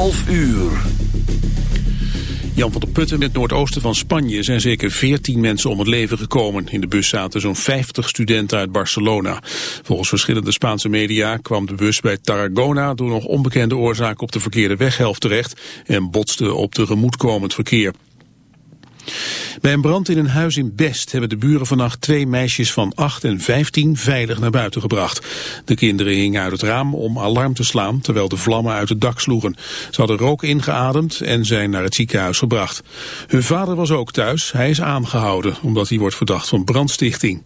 11 uur. Jan van der Putten in het noordoosten van Spanje zijn zeker 14 mensen om het leven gekomen. In de bus zaten zo'n 50 studenten uit Barcelona. Volgens verschillende Spaanse media kwam de bus bij Tarragona door nog onbekende oorzaak op de verkeerde weghelft terecht en botste op tegemoetkomend verkeer. Bij een brand in een huis in Best hebben de buren vannacht twee meisjes van 8 en 15 veilig naar buiten gebracht. De kinderen hingen uit het raam om alarm te slaan terwijl de vlammen uit het dak sloegen. Ze hadden rook ingeademd en zijn naar het ziekenhuis gebracht. Hun vader was ook thuis. Hij is aangehouden omdat hij wordt verdacht van brandstichting.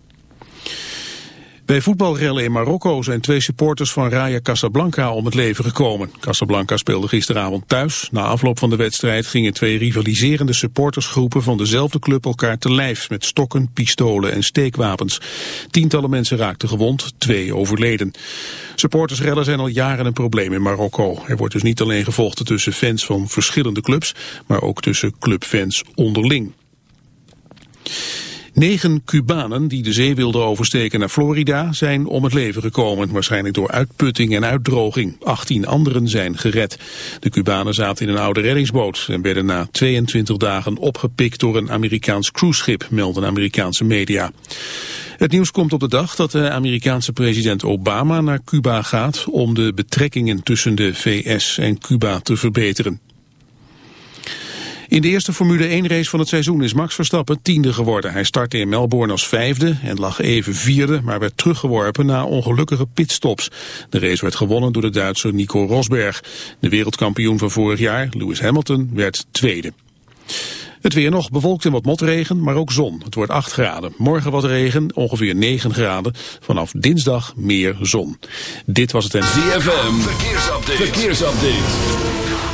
Bij voetbalrellen in Marokko zijn twee supporters van Raya Casablanca om het leven gekomen. Casablanca speelde gisteravond thuis. Na afloop van de wedstrijd gingen twee rivaliserende supportersgroepen van dezelfde club elkaar te lijf met stokken, pistolen en steekwapens. Tientallen mensen raakten gewond, twee overleden. Supportersrellen zijn al jaren een probleem in Marokko. Er wordt dus niet alleen gevochten tussen fans van verschillende clubs, maar ook tussen clubfans onderling. Negen Cubanen die de zee wilden oversteken naar Florida zijn om het leven gekomen. Waarschijnlijk door uitputting en uitdroging. 18 anderen zijn gered. De Cubanen zaten in een oude reddingsboot en werden na 22 dagen opgepikt door een Amerikaans cruiseschip, melden Amerikaanse media. Het nieuws komt op de dag dat de Amerikaanse president Obama naar Cuba gaat om de betrekkingen tussen de VS en Cuba te verbeteren. In de eerste Formule 1 race van het seizoen is Max Verstappen tiende geworden. Hij startte in Melbourne als vijfde en lag even vierde, maar werd teruggeworpen na ongelukkige pitstops. De race werd gewonnen door de Duitser Nico Rosberg. De wereldkampioen van vorig jaar, Lewis Hamilton, werd tweede. Het weer nog bewolkt en wat motregen, maar ook zon. Het wordt 8 graden. Morgen wat regen, ongeveer 9 graden. Vanaf dinsdag meer zon. Dit was het en... ZFM, verkeersupdate. verkeersupdate.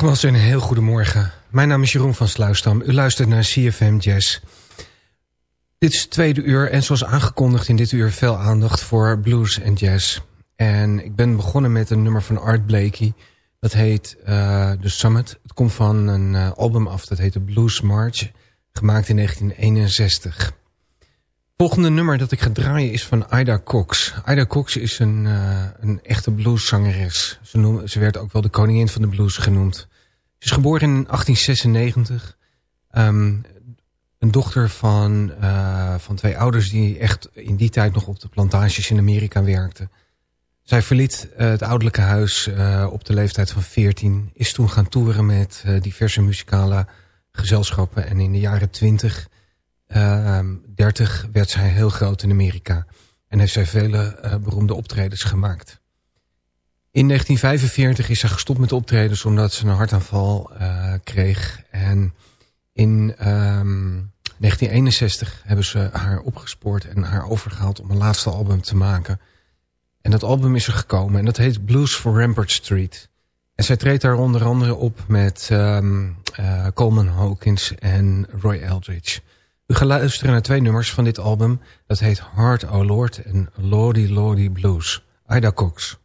Nogmaals een heel goedemorgen. Mijn naam is Jeroen van Sluisdam. U luistert naar CFM Jazz. Dit is het tweede uur en zoals aangekondigd in dit uur veel aandacht voor blues en jazz. En ik ben begonnen met een nummer van Art Blakey. Dat heet uh, The Summit. Het komt van een uh, album af, dat heet The Blues March. Gemaakt in 1961. Volgende nummer dat ik ga draaien is van Ida Cox. Ida Cox is een, uh, een echte blueszangeres. Ze, noem, ze werd ook wel de koningin van de blues genoemd. Ze is geboren in 1896. Um, een dochter van, uh, van twee ouders die echt in die tijd nog op de plantages in Amerika werkten. Zij verliet uh, het ouderlijke huis op de leeftijd van 14. Is toen gaan toeren met diverse muzikale gezelschappen. En in de jaren 20 30 ehm, werd zij heel groot in Amerika. En heeft zij vele uh, beroemde optredens gemaakt. In 1945 is zij gestopt met optredens omdat ze een hartaanval uh, kreeg. En in um, 1961 hebben ze haar opgespoord en haar overgehaald om een laatste album te maken. En dat album is er gekomen en dat heet Blues for Rampart Street. En zij treedt daar onder andere op met uh, Coleman Hawkins en Roy Eldridge. U gaat luisteren naar twee nummers van dit album. Dat heet Heart O Lord en Lordy Lordy Blues. Ida Cox.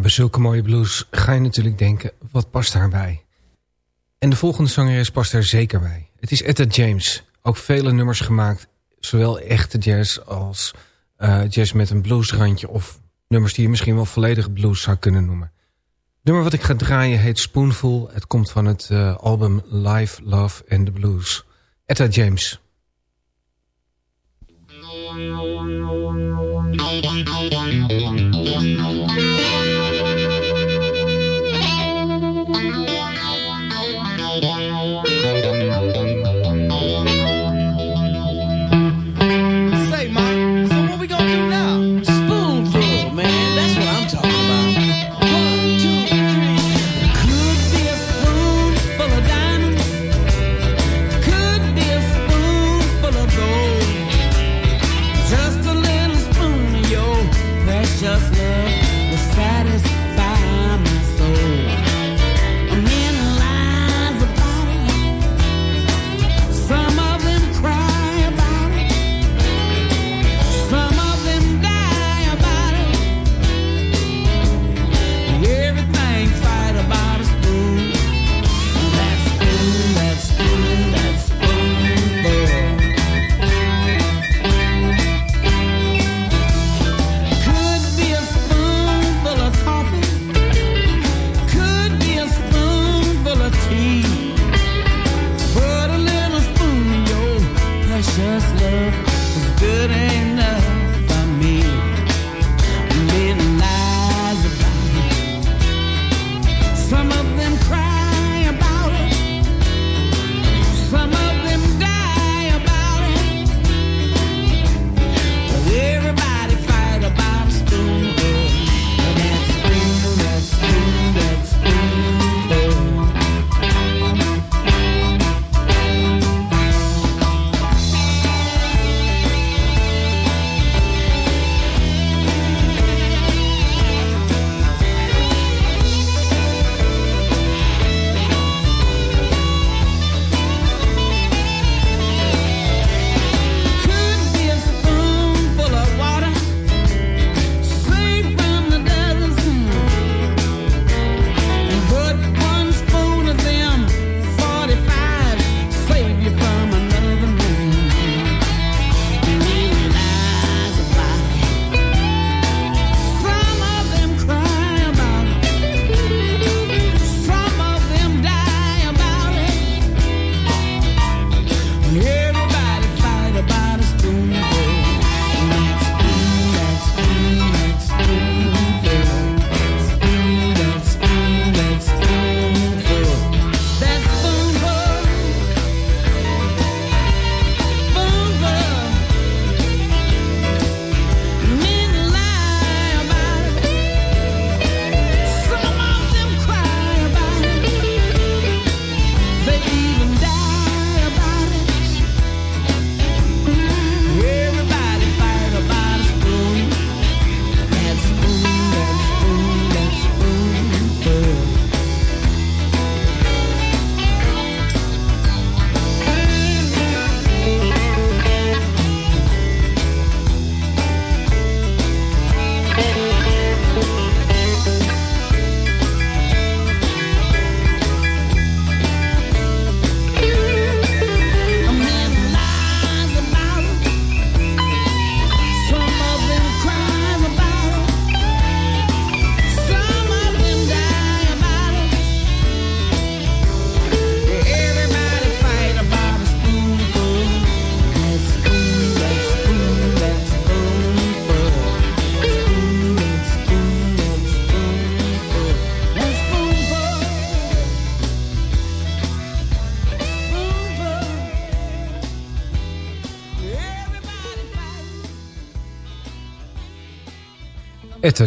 Bij zulke mooie blues ga je natuurlijk denken, wat past daarbij? En de volgende zangeres past daar zeker bij. Het is Etta James. Ook vele nummers gemaakt, zowel echte jazz als eh, jazz met een bluesrandje... of nummers die je misschien wel volledig blues zou kunnen noemen. Het nummer wat ik ga draaien heet Spoonful. Het komt van het eh, album Live, Love and the Blues. Etta James.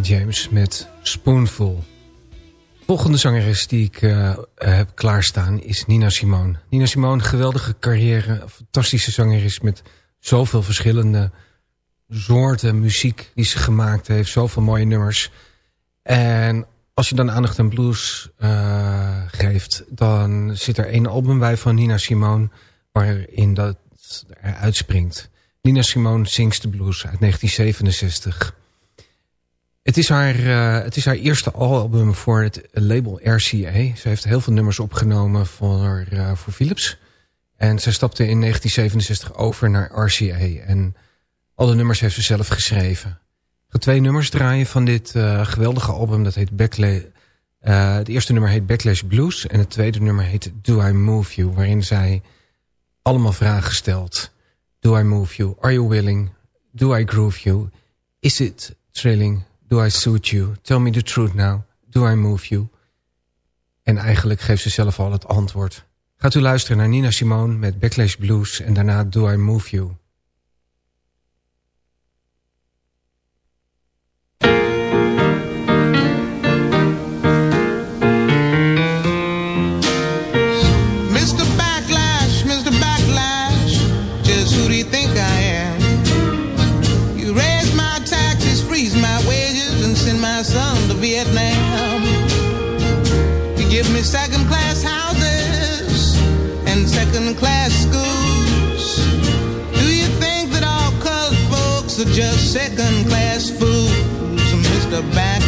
James met Spoonful. Volgende zangeres die ik eh, heb klaarstaan is Nina Simone. Nina Simone, geweldige carrière, fantastische zangeres met zoveel verschillende soorten muziek die ze gemaakt heeft. Zoveel mooie nummers. En als je dan aandacht aan blues eh, geeft, dan zit er één album bij van Nina Simone waarin dat er uitspringt. Nina Simone Sings the Blues uit 1967. Het is, haar, eh, het is haar eerste album voor het label RCA. Ze heeft heel veel nummers opgenomen voor, eh, voor Philips. En ze stapte in 1967 over naar RCA. En al de nummers heeft ze zelf geschreven. Ik ga twee nummers draaien van dit eh, geweldige album. Dat heet Backlash. het eerste nummer heet Backlash Blues. En het tweede nummer heet Do I Move You. Waarin zij allemaal vragen stelt. Do I move you? Are you willing? Do I groove you? Is it thrilling? Do I suit you? Tell me the truth now. Do I move you? En eigenlijk geeft ze zelf al het antwoord. Gaat u luisteren naar Nina Simone met Backlash Blues en daarna Do I move you? second class fools, Mr. Back.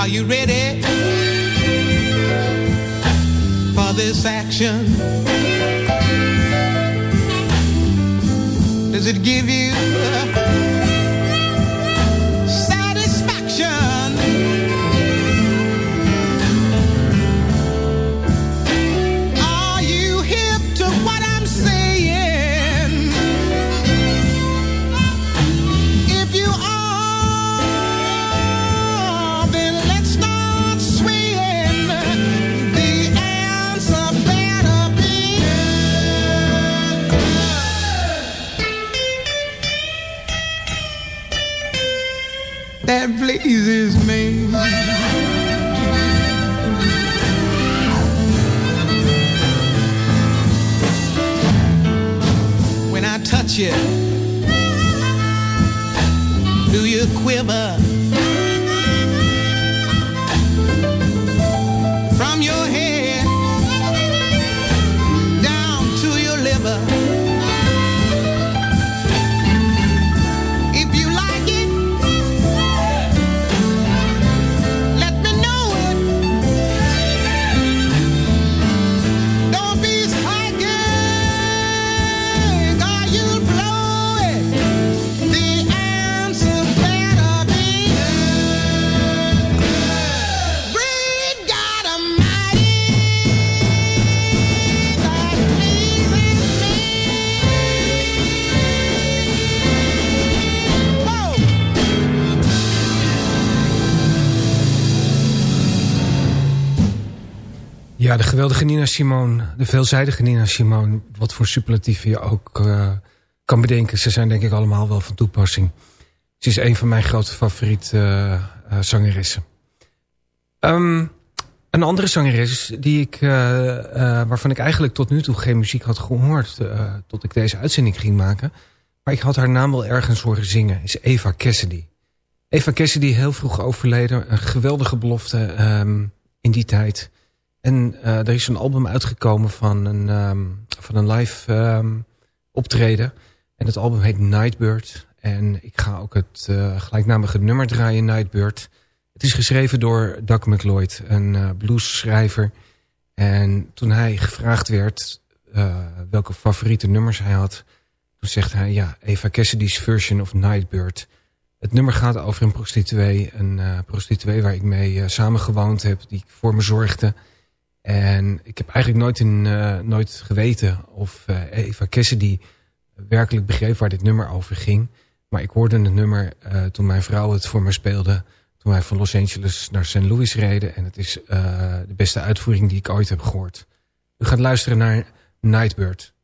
Are you ready for this action? Does it give you? that pleases me. When I touch you, do you quiver? Ja, de geweldige Nina Simone. De veelzijdige Nina Simone. Wat voor superlatieven je ook uh, kan bedenken. Ze zijn denk ik allemaal wel van toepassing. Ze is een van mijn grote favoriete uh, zangeressen. Um, een andere zangeres die ik, waarvan ik eigenlijk tot nu toe geen muziek had gehoord... tot ik deze uitzending ging maken... maar ik had haar naam wel ergens horen zingen... is Eva Cassidy. Eva Cassidy, heel vroeg overleden. Een geweldige belofte um, in die tijd... En uh, er is een album uitgekomen van een, um, van een live um, optreden. En het album heet Nightbird. En ik ga ook het uh, gelijknamige nummer draaien, Nightbird. Het is geschreven door Doug McLeod, een uh, bluesschrijver. En toen hij gevraagd werd welke favoriete nummers hij had... toen zegt hij, ja, Eva Cassidy's version of Nightbird... Het nummer gaat over een prostituee. Een uh, prostituee waar ik mee uh, samen gewoond heb. Die voor me zorgde. En ik heb eigenlijk nooit, uh, nooit geweten of uh, Eva Cassidy werkelijk begreep waar dit nummer over ging. Maar ik hoorde het nummer uh, toen mijn vrouw het voor me speelde. Toen wij van Los Angeles naar St. Louis reden. En het is de beste uitvoering die ik ooit heb gehoord. U gaat luisteren naar Nightbird.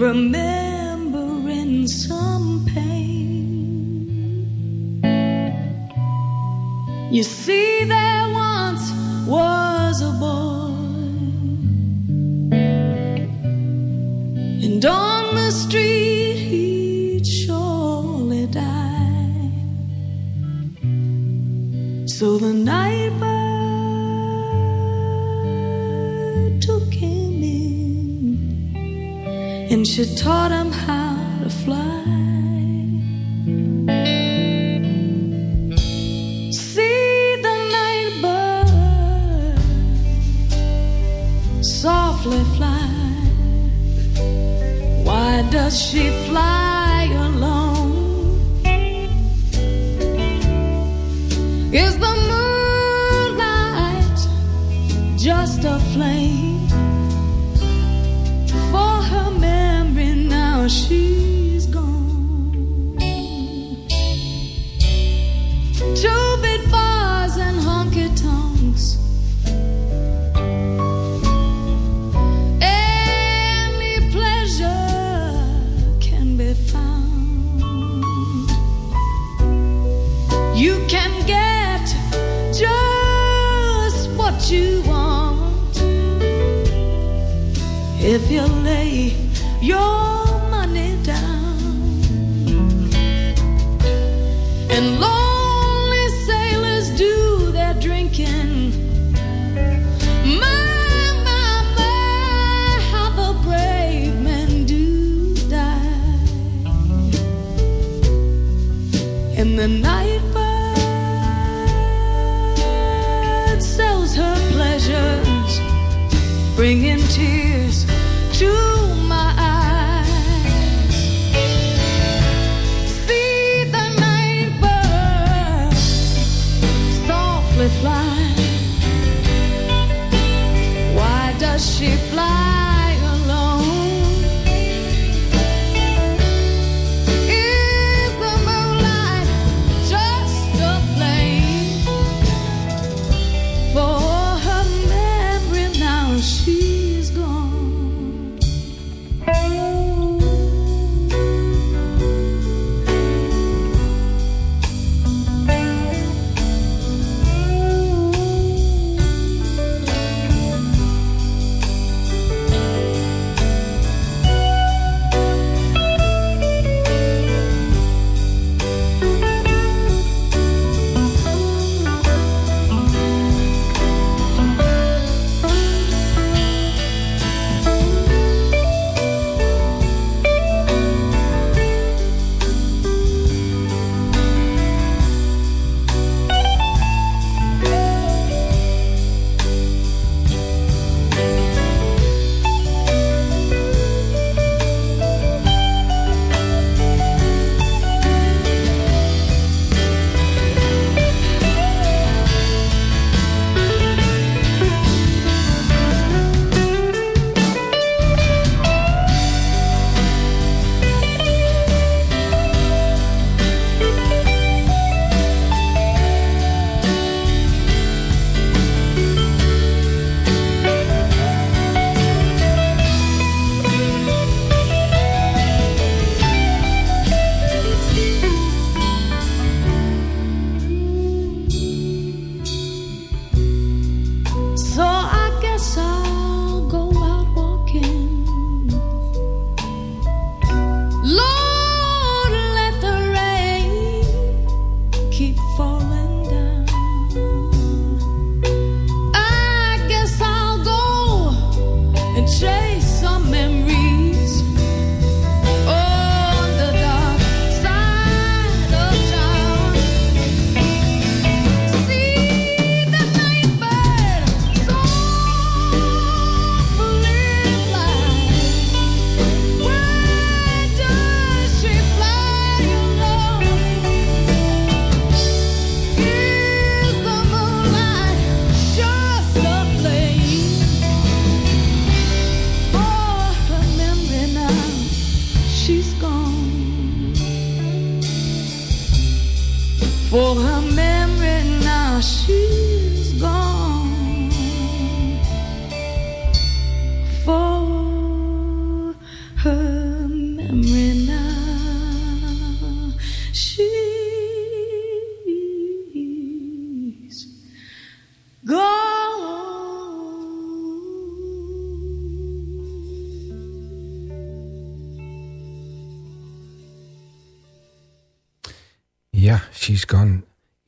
remember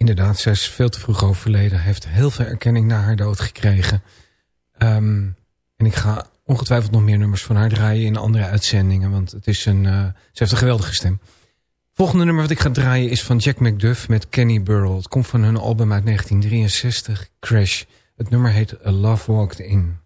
Inderdaad, zij is veel te vroeg overleden. Heeft heel veel erkenning na haar dood gekregen. Ehm, en ik ga ongetwijfeld nog meer nummers van haar draaien in andere uitzendingen. Want het is een, eh, ze heeft een geweldige stem. Volgende nummer wat ik ga draaien is van Jack McDuff met Kenny Burrell. Het komt van hun album uit 1963, Crash. Het nummer heet A Love Walked In.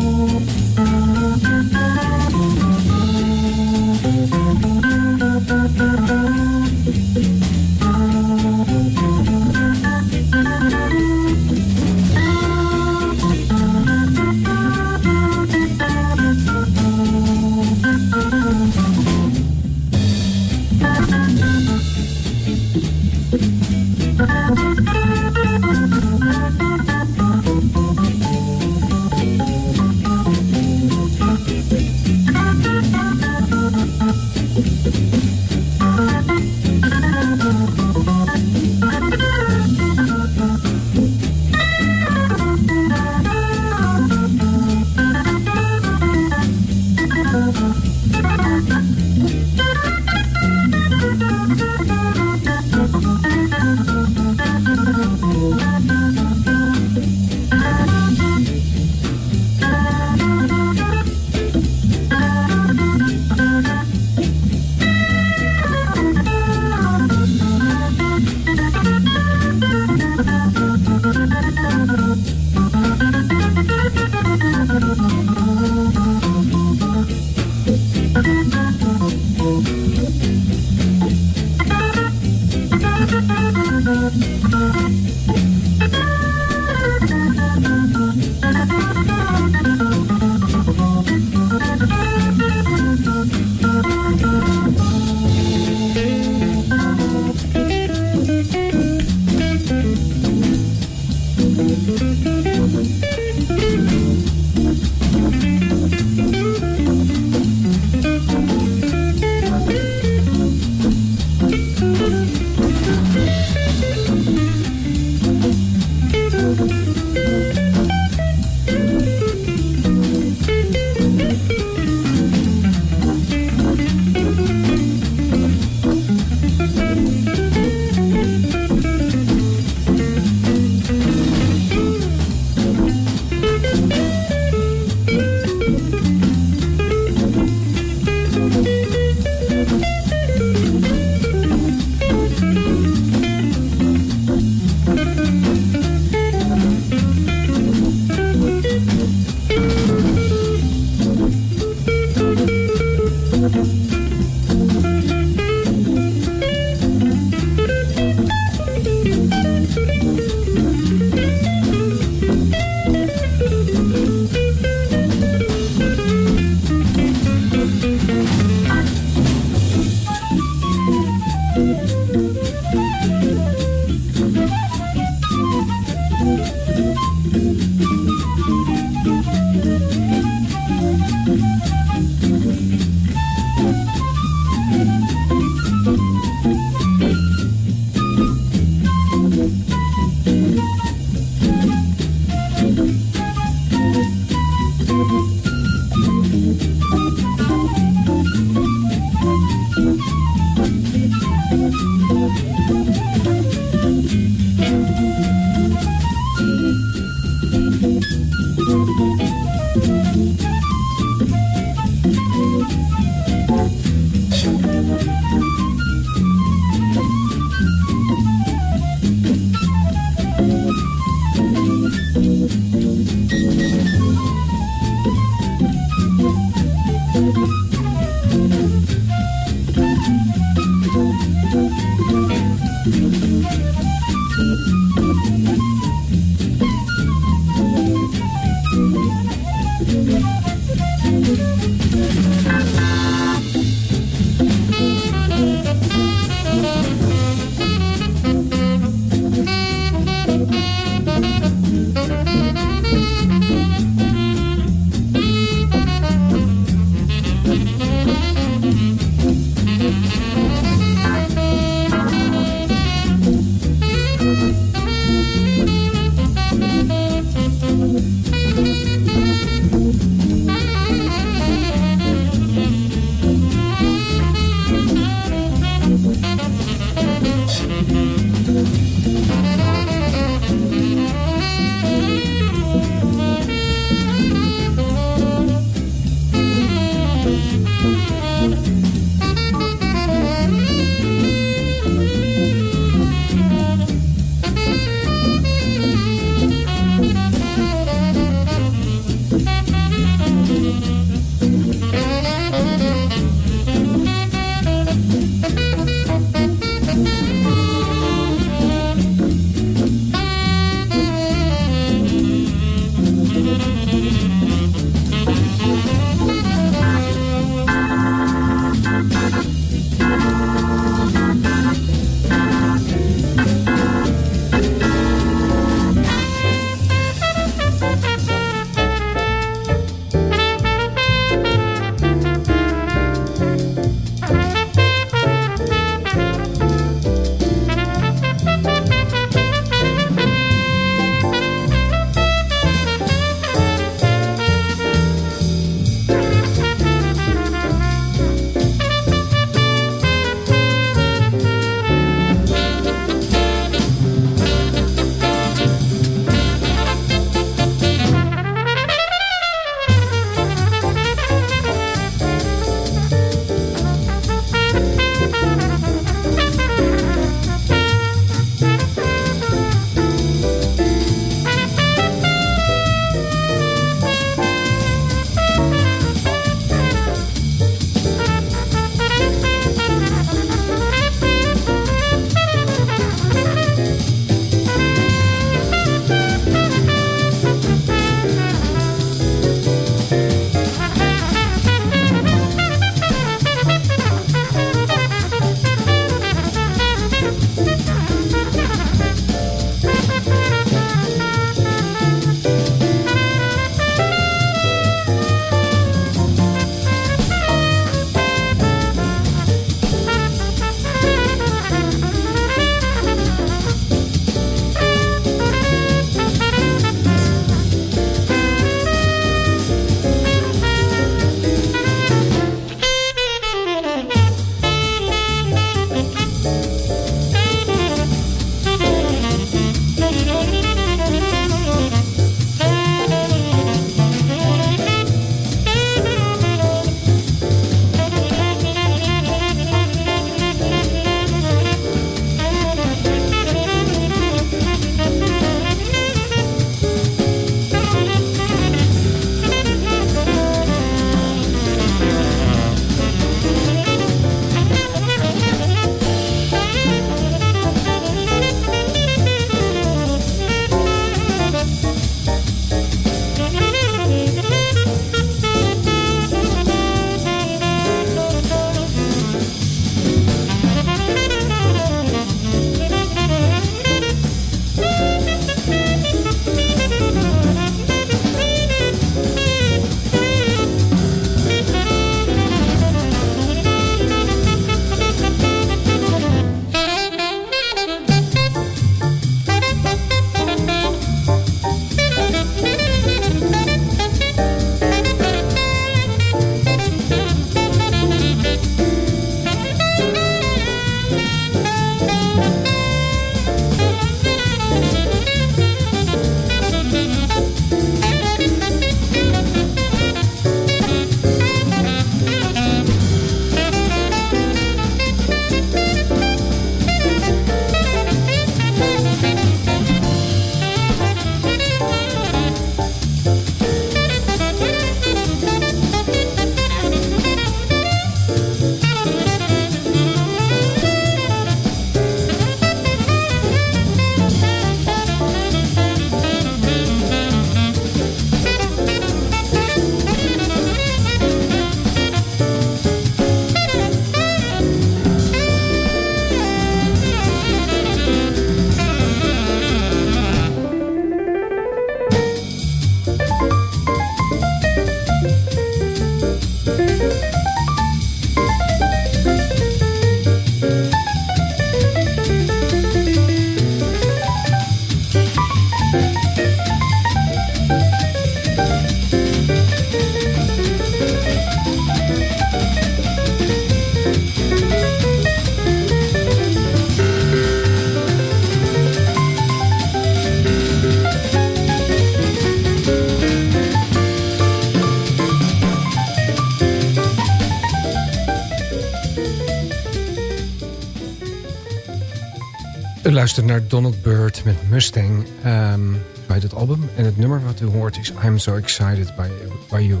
Luistert naar Donald Byrd met Mustang ehm, bij dit album. En het nummer wat u hoort is I'm So Excited by, by You.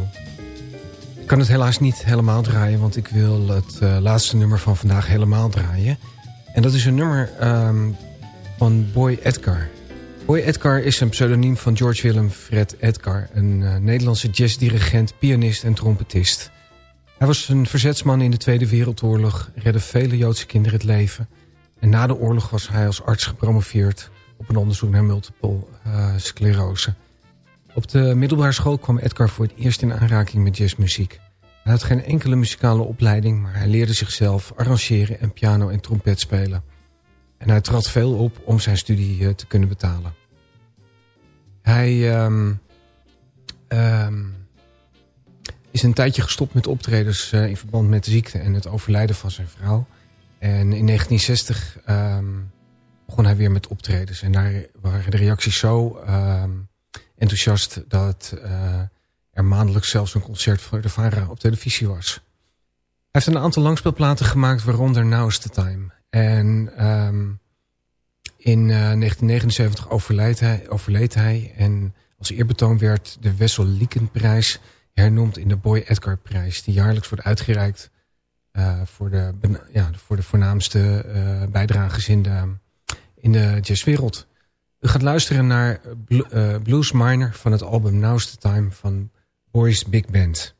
Ik kan het helaas niet helemaal draaien, want ik wil het eh, laatste nummer van vandaag helemaal draaien. En dat is een nummer ehm, van Boy Edgar. Boy Edgar is een pseudoniem van George Willem Fred Edgar... een eh, Nederlandse jazzdirigent, pianist en trompetist. Hij was een verzetsman in de Tweede Wereldoorlog... redde vele Joodse kinderen het leven... en na de oorlog was hij als arts gepromoveerd... op een onderzoek naar multiple eh, sclerose. Op de middelbare school kwam Edgar voor het eerst in aanraking met jazzmuziek. Hij had geen enkele muzikale opleiding... maar hij leerde zichzelf arrangeren en piano en trompet spelen... En hij trad veel op om zijn studie eh, te kunnen betalen. Hij ehm, ehm, is een tijdje gestopt met optredens eh, in verband met de ziekte en het overlijden van zijn vrouw. En in 1960 ehm, begon hij weer met optredens. En daar waren de reacties zo enthousiast dat eh, er maandelijks zelfs een concert voor de VARA op televisie was. Hij heeft een aantal langspeelplaten gemaakt, waaronder Now's the Time. En ehm, in 1979 eh, overleed hij, overleed hij. En als eerbetoon werd de Wessel Liekenprijs hernoemd in de Boy Edgar prijs. Die jaarlijks wordt uitgereikt voor, de, ja, voor de voornaamste uh, bijdragers in de, in de jazzwereld. U gaat luisteren naar Blues Miner van het album Now's the Time van Boys Big Band.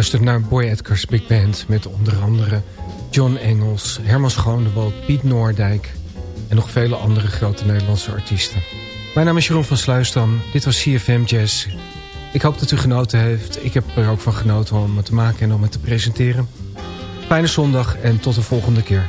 Luistert naar Boy Edgar's Big Band... met onder andere John Engels, Herman Schoonewald, Piet Noordijk... en nog vele andere grote Nederlandse artiesten. Mijn naam is Jeroen van Sluisdam. Dit was CFM Jazz. Ik hoop dat u genoten heeft. Ik heb er ook van genoten om het te maken en om het te presenteren. Fijne zondag en tot de volgende keer.